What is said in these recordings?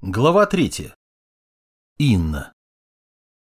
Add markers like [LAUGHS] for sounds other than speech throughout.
Глава третья. Инна.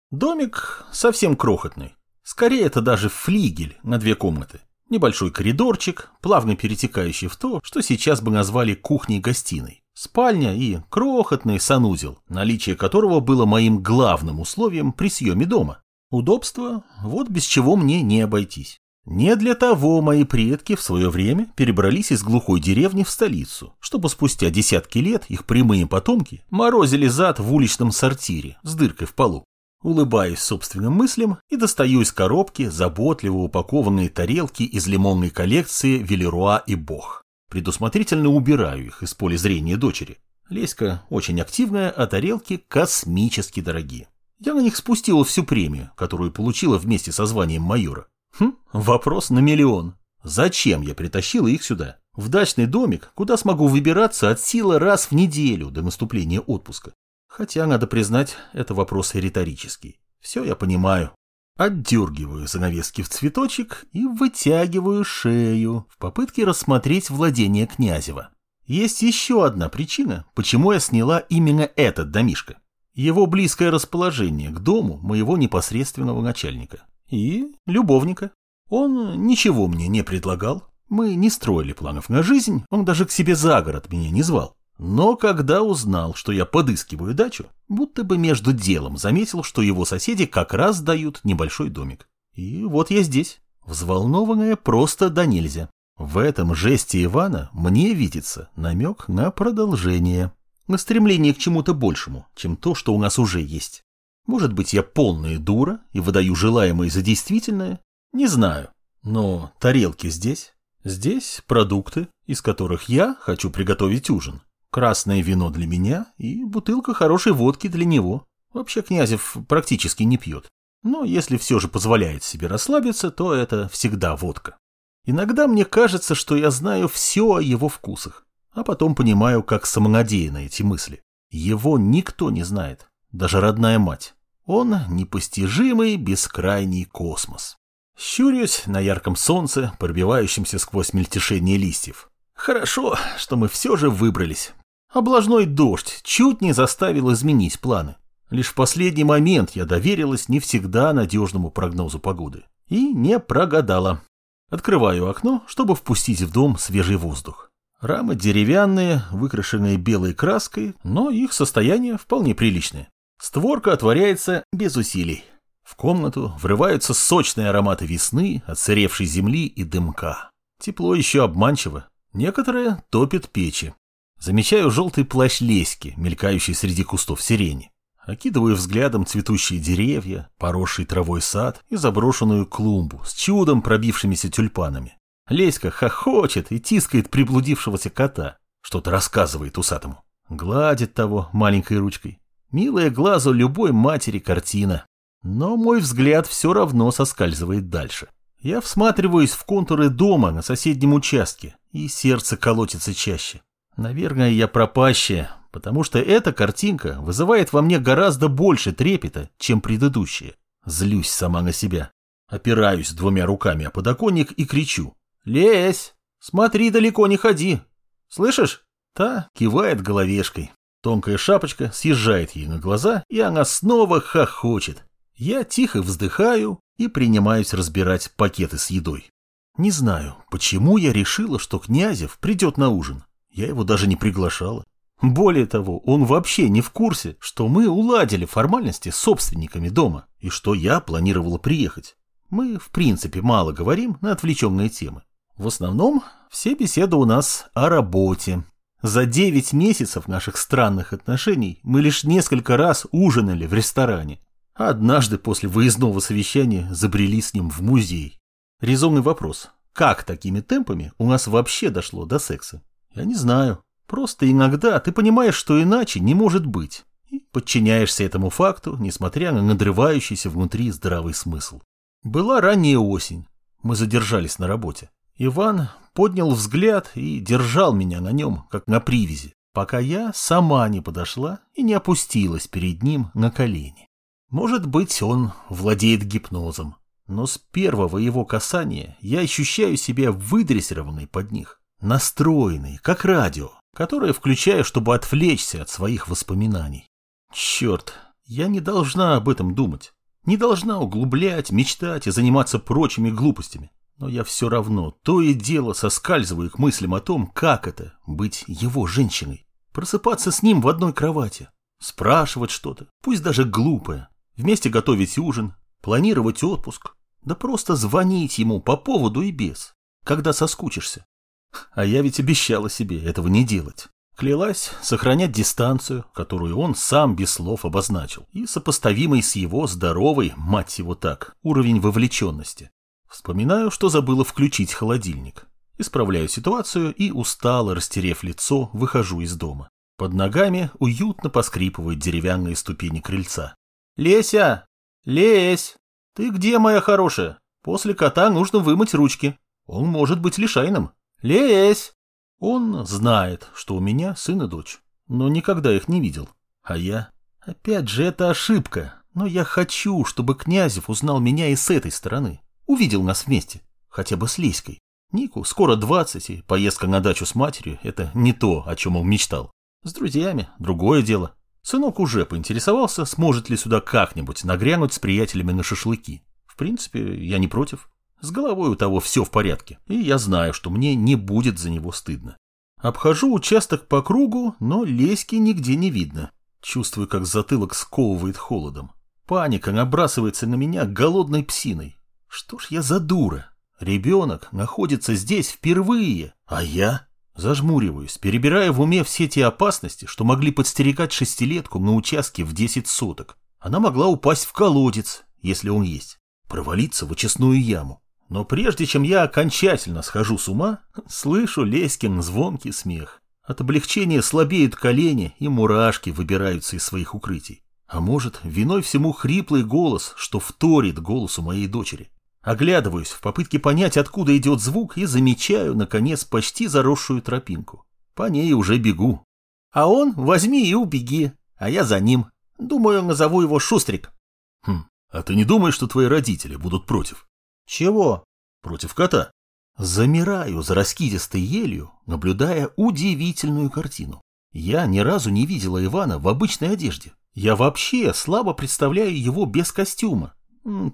Домик совсем крохотный. Скорее, это даже флигель на две комнаты. Небольшой коридорчик, плавно перетекающий в то, что сейчас бы назвали кухней-гостиной. Спальня и крохотный санузел, наличие которого было моим главным условием при съеме дома. Удобство – вот без чего мне не обойтись. Не для того мои предки в свое время перебрались из глухой деревни в столицу, чтобы спустя десятки лет их прямые потомки морозили зад в уличном сортире с дыркой в полу. Улыбаюсь собственным мыслям и достаю из коробки заботливо упакованные тарелки из лимонной коллекции Велеруа и Бог. Предусмотрительно убираю их из поля зрения дочери. Леська очень активная, а тарелки космически дорогие. Я на них спустила всю премию, которую получила вместе со званием майора. Хм, вопрос на миллион. Зачем я притащила их сюда? В дачный домик, куда смогу выбираться от силы раз в неделю до наступления отпуска. Хотя, надо признать, это вопрос риторический. Все я понимаю. Отдергиваю занавески в цветочек и вытягиваю шею в попытке рассмотреть владение Князева. Есть еще одна причина, почему я сняла именно этот домишко. Его близкое расположение к дому моего непосредственного начальника и любовника. Он ничего мне не предлагал. Мы не строили планов на жизнь, он даже к себе за город меня не звал. Но когда узнал, что я подыскиваю дачу, будто бы между делом заметил, что его соседи как раз дают небольшой домик. И вот я здесь, взволнованная просто до нельзя. В этом жесте Ивана мне видится намек на продолжение, на стремление к чему-то большему, чем то, что у нас уже есть. Может быть, я полная дура и выдаю желаемое за действительное? Не знаю. Но тарелки здесь. Здесь продукты, из которых я хочу приготовить ужин. Красное вино для меня и бутылка хорошей водки для него. Вообще Князев практически не пьет. Но если все же позволяет себе расслабиться, то это всегда водка. Иногда мне кажется, что я знаю все о его вкусах, а потом понимаю, как самонадеяны эти мысли. Его никто не знает, даже родная мать. Он непостижимый бескрайний космос. Щурюсь на ярком солнце, пробивающемся сквозь мельтешение листьев. Хорошо, что мы все же выбрались. Облажной дождь чуть не заставил изменить планы. Лишь в последний момент я доверилась не всегда надежному прогнозу погоды. И не прогадала. Открываю окно, чтобы впустить в дом свежий воздух. Рамы деревянные, выкрашенные белой краской, но их состояние вполне приличное. Створка отворяется без усилий. В комнату врываются сочные ароматы весны, отсыревшей земли и дымка. Тепло еще обманчиво. Некоторые топят печи. Замечаю желтый плащ леськи, мелькающий среди кустов сирени. Окидываю взглядом цветущие деревья, поросший травой сад и заброшенную клумбу с чудом пробившимися тюльпанами. Леська хохочет и тискает приблудившегося кота, что-то рассказывает усатому. Гладит того маленькой ручкой. Милая глазу любой матери картина. Но мой взгляд все равно соскальзывает дальше. Я всматриваюсь в контуры дома на соседнем участке, и сердце колотится чаще. Наверное, я пропащая, потому что эта картинка вызывает во мне гораздо больше трепета, чем предыдущая. Злюсь сама на себя. Опираюсь двумя руками о подоконник и кричу. «Лезь! Смотри, далеко не ходи! Слышишь?» Та кивает головешкой. Тонкая шапочка съезжает ей на глаза, и она снова хохочет. Я тихо вздыхаю и принимаюсь разбирать пакеты с едой. Не знаю, почему я решила, что Князев придет на ужин. Я его даже не приглашала. Более того, он вообще не в курсе, что мы уладили формальности с собственниками дома и что я планировала приехать. Мы, в принципе, мало говорим на отвлеченные темы. В основном все беседы у нас о работе, за девять месяцев наших странных отношений мы лишь несколько раз ужинали в ресторане. Однажды после выездного совещания забрели с ним в музей. Резонный вопрос. Как такими темпами у нас вообще дошло до секса? Я не знаю. Просто иногда ты понимаешь, что иначе не может быть. И подчиняешься этому факту, несмотря на надрывающийся внутри здравый смысл. Была ранняя осень. Мы задержались на работе. Иван поднял взгляд и держал меня на нем, как на привязи, пока я сама не подошла и не опустилась перед ним на колени. Может быть, он владеет гипнозом, но с первого его касания я ощущаю себя выдрессированной под них, настроенной, как радио, которое включаю, чтобы отвлечься от своих воспоминаний. Черт, я не должна об этом думать. Не должна углублять, мечтать и заниматься прочими глупостями. Но я все равно то и дело соскальзываю к мыслям о том, как это – быть его женщиной. Просыпаться с ним в одной кровати. Спрашивать что-то, пусть даже глупое. Вместе готовить ужин, планировать отпуск. Да просто звонить ему по поводу и без, когда соскучишься. А я ведь обещала себе этого не делать. Клялась сохранять дистанцию, которую он сам без слов обозначил, и сопоставимый с его здоровой, мать его так, уровень вовлеченности. Вспоминаю, что забыла включить холодильник. Исправляю ситуацию и, устало растерев лицо, выхожу из дома. Под ногами уютно поскрипывают деревянные ступени крыльца. «Леся! Лесь! Ты где, моя хорошая? После кота нужно вымыть ручки. Он может быть лишайным. Лесь!» Он знает, что у меня сын и дочь, но никогда их не видел. А я? Опять же, это ошибка. Но я хочу, чтобы Князев узнал меня и с этой стороны. Увидел нас вместе. Хотя бы с Леськой. Нику скоро двадцать, и поездка на дачу с матерью – это не то, о чем он мечтал. С друзьями – другое дело. Сынок уже поинтересовался, сможет ли сюда как-нибудь нагрянуть с приятелями на шашлыки. В принципе, я не против. С головой у того все в порядке, и я знаю, что мне не будет за него стыдно. Обхожу участок по кругу, но леськи нигде не видно. Чувствую, как затылок сковывает холодом. Паника набрасывается на меня голодной псиной. Что ж я за дура? Ребенок находится здесь впервые, а я... Зажмуриваюсь, перебирая в уме все те опасности, что могли подстерегать шестилетку на участке в 10 соток. Она могла упасть в колодец, если он есть, провалиться в очистную яму. Но прежде чем я окончательно схожу с ума, [LAUGHS] слышу Леськин звонкий смех. От облегчения слабеют колени, и мурашки выбираются из своих укрытий. А может, виной всему хриплый голос, что вторит голосу моей дочери. Оглядываюсь в попытке понять, откуда идет звук, и замечаю, наконец, почти заросшую тропинку. По ней уже бегу. А он возьми и убеги, а я за ним. Думаю, назову его Шустрик. Хм, а ты не думаешь, что твои родители будут против? Чего? Против кота. Замираю за раскидистой елью, наблюдая удивительную картину. Я ни разу не видела Ивана в обычной одежде. Я вообще слабо представляю его без костюма.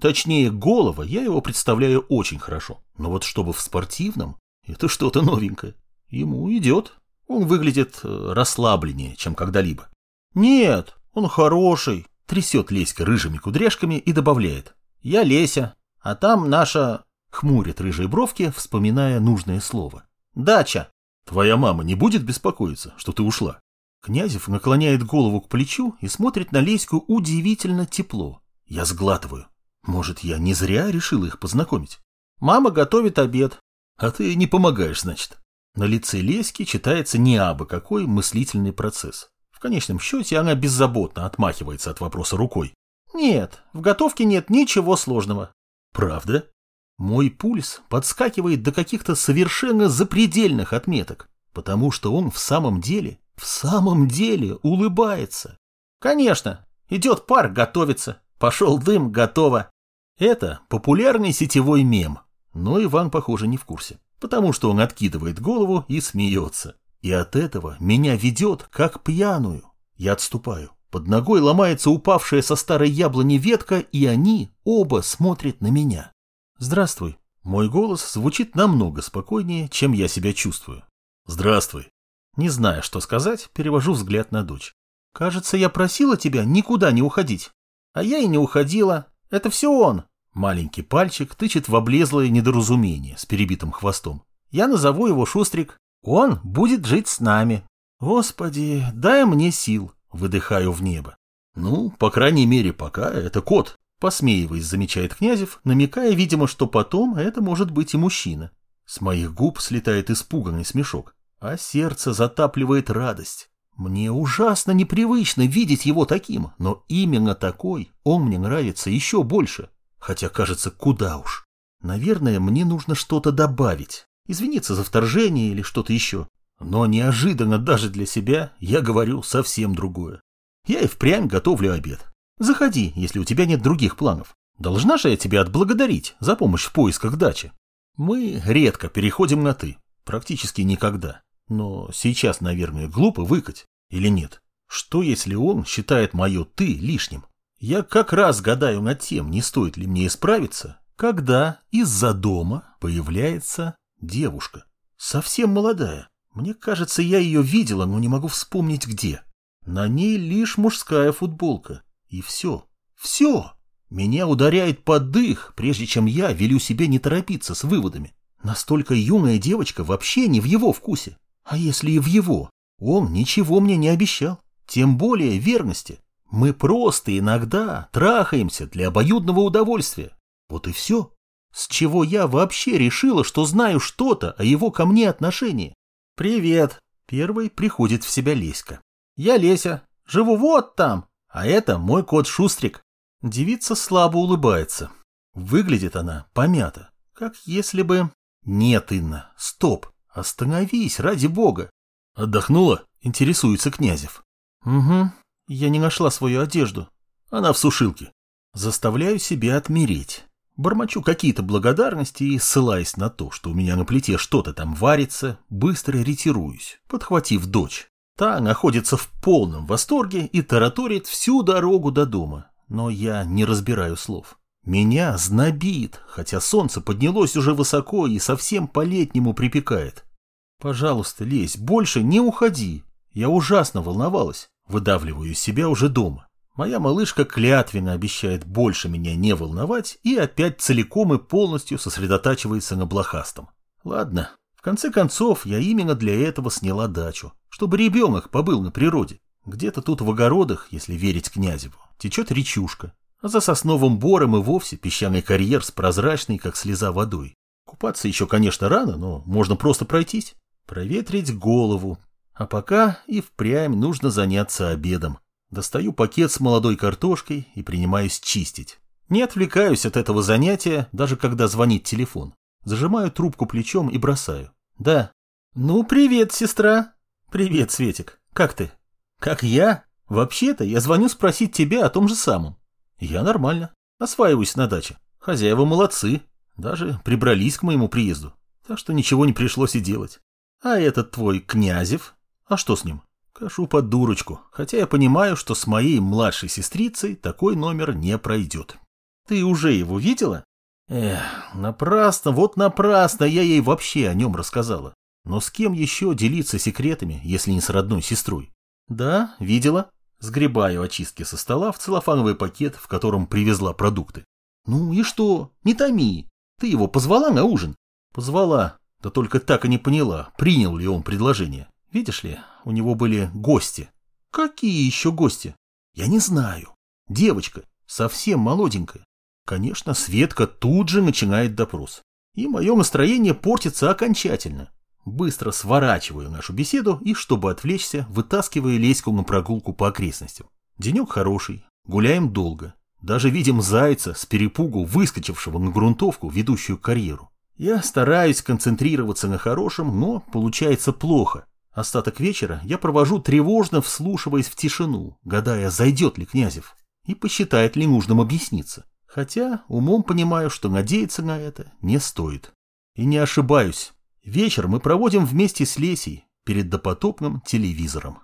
Точнее, голова я его представляю очень хорошо. Но вот чтобы в спортивном, это что-то новенькое. Ему идет. Он выглядит э, расслабленнее, чем когда-либо. Нет, он хороший. Трясет Леська рыжими кудряшками и добавляет. Я Леся, а там наша... Хмурит рыжие бровки, вспоминая нужное слово. Дача. Твоя мама не будет беспокоиться, что ты ушла? Князев наклоняет голову к плечу и смотрит на Леську удивительно тепло. Я сглатываю. Может, я не зря решил их познакомить? Мама готовит обед. А ты не помогаешь, значит. На лице Леськи читается не абы какой мыслительный процесс. В конечном счете она беззаботно отмахивается от вопроса рукой. Нет, в готовке нет ничего сложного. Правда? Мой пульс подскакивает до каких-то совершенно запредельных отметок, потому что он в самом деле, в самом деле улыбается. Конечно, идет пар, готовится. Пошел дым, готово. Это популярный сетевой мем, но Иван, похоже, не в курсе, потому что он откидывает голову и смеется. И от этого меня ведет, как пьяную. Я отступаю. Под ногой ломается упавшая со старой яблони ветка, и они оба смотрят на меня. «Здравствуй». Мой голос звучит намного спокойнее, чем я себя чувствую. «Здравствуй». Не зная, что сказать, перевожу взгляд на дочь. «Кажется, я просила тебя никуда не уходить». «А я и не уходила. Это все он». Маленький пальчик тычет в облезлое недоразумение с перебитым хвостом. «Я назову его Шустрик. Он будет жить с нами. Господи, дай мне сил. Выдыхаю в небо. Ну, по крайней мере, пока это кот. Посмеиваясь, замечает Князев, намекая, видимо, что потом это может быть и мужчина. С моих губ слетает испуганный смешок, а сердце затапливает радость. Мне ужасно непривычно видеть его таким, но именно такой он мне нравится еще больше. Хотя, кажется, куда уж. Наверное, мне нужно что-то добавить. Извиниться за вторжение или что-то еще. Но неожиданно даже для себя я говорю совсем другое. Я и впрямь готовлю обед. Заходи, если у тебя нет других планов. Должна же я тебя отблагодарить за помощь в поисках дачи. Мы редко переходим на «ты», практически никогда. Но сейчас, наверное, глупо выкать. Или нет? Что, если он считает мое «ты» лишним? Я как раз гадаю над тем, не стоит ли мне исправиться, когда из-за дома появляется девушка. Совсем молодая. Мне кажется, я ее видела, но не могу вспомнить где. На ней лишь мужская футболка. И все. Все. Меня ударяет под дых, прежде чем я велю себе не торопиться с выводами. Настолько юная девочка вообще не в его вкусе. А если и в его? Он ничего мне не обещал. Тем более верности. Мы просто иногда трахаемся для обоюдного удовольствия. Вот и все. С чего я вообще решила, что знаю что-то о его ко мне отношении? «Привет!» Первый приходит в себя Леська. «Я Леся. Живу вот там. А это мой кот Шустрик». Девица слабо улыбается. Выглядит она помята. Как если бы... Нет, Инна, стоп. Остановись, ради бога. Отдохнула? Интересуется Князев. Угу. Я не нашла свою одежду. Она в сушилке. Заставляю себя отмереть. Бормочу какие-то благодарности и, ссылаясь на то, что у меня на плите что-то там варится, быстро ретируюсь, подхватив дочь. Та находится в полном восторге и тараторит всю дорогу до дома, но я не разбираю слов. Меня знобит, хотя солнце поднялось уже высоко и совсем по-летнему припекает. Пожалуйста, лезь, больше не уходи. Я ужасно волновалась, выдавливаю себя уже дома. Моя малышка клятвенно обещает больше меня не волновать и опять целиком и полностью сосредотачивается на блохастом. Ладно, в конце концов, я именно для этого сняла дачу, чтобы ребенок побыл на природе. Где-то тут в огородах, если верить Князеву, течет речушка, а за сосновым бором и вовсе песчаный карьер с прозрачной, как слеза, водой. Купаться еще, конечно, рано, но можно просто пройтись, проветрить голову. А пока и впрямь нужно заняться обедом. Достаю пакет с молодой картошкой и принимаюсь чистить. Не отвлекаюсь от этого занятия, даже когда звонит телефон. Зажимаю трубку плечом и бросаю. Да. Ну, привет, сестра. Привет, Светик. Как ты? Как я? Вообще-то я звоню спросить тебя о том же самом. Я нормально. Осваиваюсь на даче. Хозяева молодцы. Даже прибрались к моему приезду. Так что ничего не пришлось и делать. А этот твой Князев? А что с ним? Кашу под дурочку, хотя я понимаю, что с моей младшей сестрицей такой номер не пройдет. Ты уже его видела? Эх, напрасно, вот напрасно я ей вообще о нем рассказала. Но с кем еще делиться секретами, если не с родной сестрой? Да, видела. Сгребаю очистки со стола в целлофановый пакет, в котором привезла продукты. Ну и что? Не томи. Ты его позвала на ужин? Позвала. Да только так и не поняла, принял ли он предложение. Видишь ли, у него были гости. Какие еще гости? Я не знаю. Девочка, совсем молоденькая. Конечно, Светка тут же начинает допрос. И мое настроение портится окончательно. Быстро сворачиваю нашу беседу и, чтобы отвлечься, вытаскиваю Леську на прогулку по окрестностям. Денек хороший, гуляем долго. Даже видим зайца с перепугу, выскочившего на грунтовку, ведущую карьеру. Я стараюсь концентрироваться на хорошем, но получается плохо. Остаток вечера я провожу тревожно, вслушиваясь в тишину, гадая, зайдет ли Князев и посчитает ли нужным объясниться. Хотя умом понимаю, что надеяться на это не стоит. И не ошибаюсь. Вечер мы проводим вместе с Лесей перед допотопным телевизором.